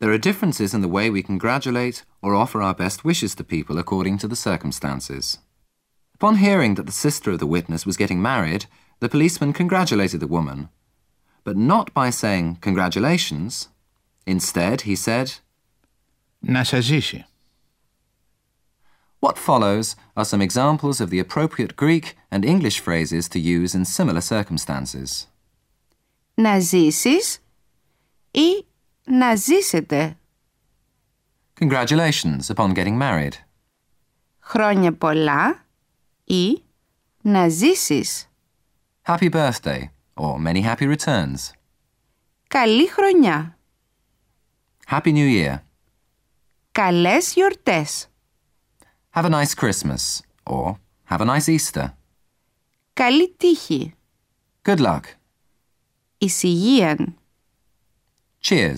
There are differences in the way we congratulate or offer our best wishes to people according to the circumstances. Upon hearing that the sister of the witness was getting married, the policeman congratulated the woman, but not by saying congratulations. Instead, he said, Να σας ζήσει. What follows are some examples of the appropriate Greek and English phrases to use in similar circumstances. Να ζήσεις ή να ζήσετε. Congratulations upon getting married. Χρόνια πολλά ή να ζήσεις. Happy birthday or many happy returns. Καλή χρονιά. Happy New Year. Καλές γιορτές. Have a nice Christmas or have a nice Easter. Καλή τύχη. Good luck. Ησυχίαν. Cheers.